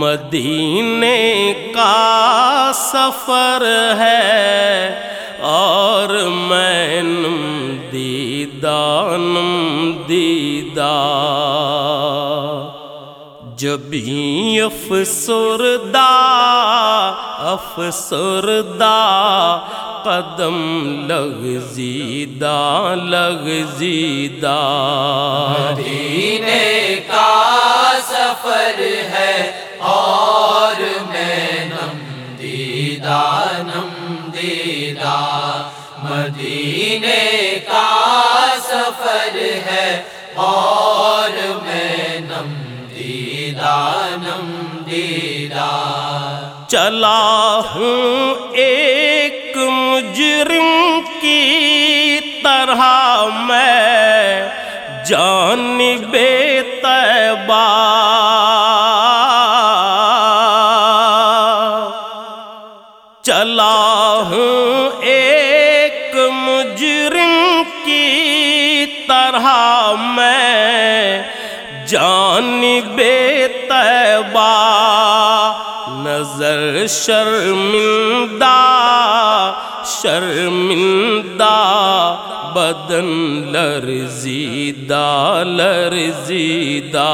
مدینے کا سفر ہے اور میں دیدانم دیدا جبھی افسردہ افسردہ قدم لگ زیدہ لگ زیدہ مدینے کا سفر ہے اور میں نم دیدہ نم دیدہ مدینے کا سفر ہے۔ اور میں نم دیدہ نم دیدہ چلا ہوں ایک مجرم کی طرح میں جان بے طرح میں جان بے طیبہ نظر شرمندہ شرمندہ، بدن لرزیدہ لرزیدہ۔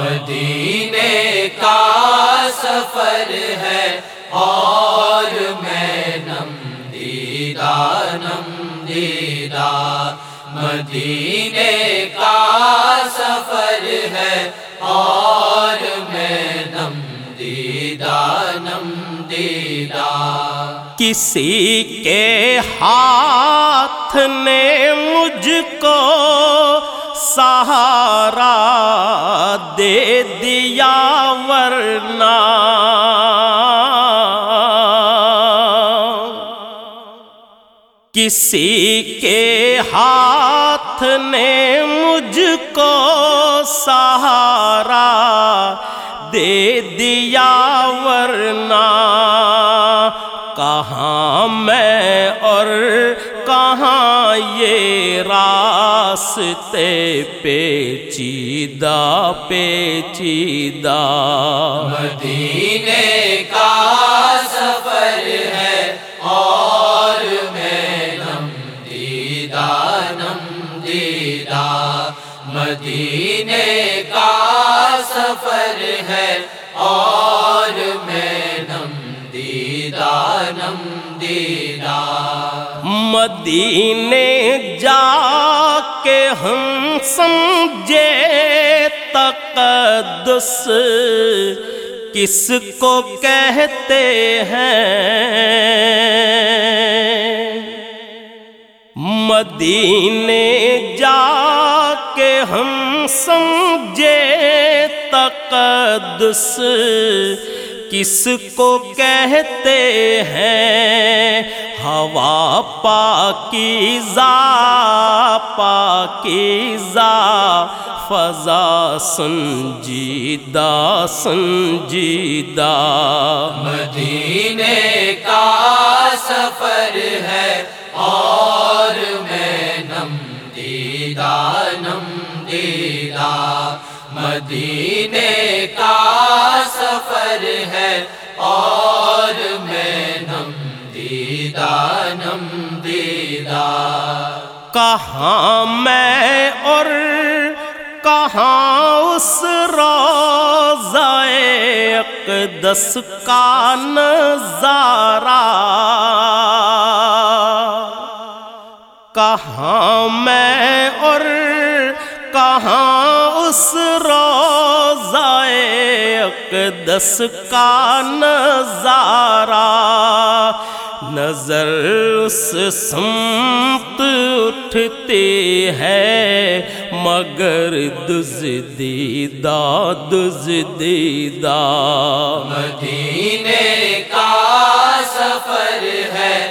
مدینے کا سفر ہے اور مدینے کا سفر ہے اور میں نم دیدہ نم دیدہ۔ کسی کے ہاتھ نے مجھ کو سہارا دے دیا، ورنہ کسی کے ہاتھ نے مجھ کو سہارا دے دیا، ورنہ کہاں میں اور کہاں یہ راستے پیچیدہ پیچیدہ۔ مدینے کا سفر مدینے کا سفر ہے اور میں نم دیدہ نم دیدہ مدینے جا کے ہم سمجھے تقدس، کس کو کہتے ہیں؟ مدینے جا ہم سمجھے تقدس کس کو کہتے ہیں؟ ہوا پاکیزہ پاکیزہ فضا سنجیدہ سنجیدہ۔ مدینے کا سفر ہے۔ دیدہ مدینے کا سفر ہے اور میں نم دیدہ نم دیدہ کہاں میں اور کہاں اس روزائے اقدس کا نظارہ۔ کہاں میں اور کہاں اس روزائے اقدس کا نظارہ؟ نظر اس سمت اٹھتی ہے مگر دز دیدہ دز دیدہ مدینے کا سفر ہے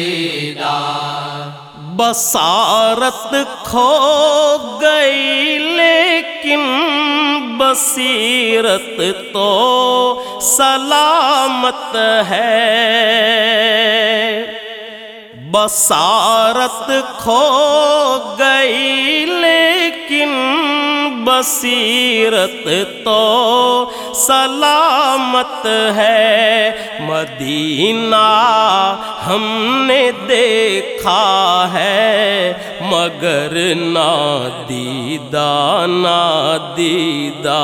دیدہ بسارت کھو گئی لیکن بصیرت تو سلامت ہے۔ بصارت کھو گئی لیکن بصیرت تو سلامت ہے۔ مدینہ ہم نے دیکھا ہے، مگر نہ دیدہ دیدہ۔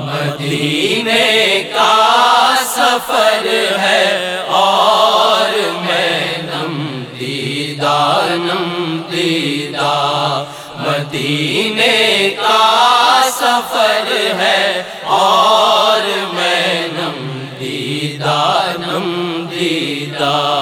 مدینے کا سفر ہے اور میں نم دیدہ نم دیدہ۔ مدینے کا سفر ہے اور میں نم دیدہ نم دیدہ۔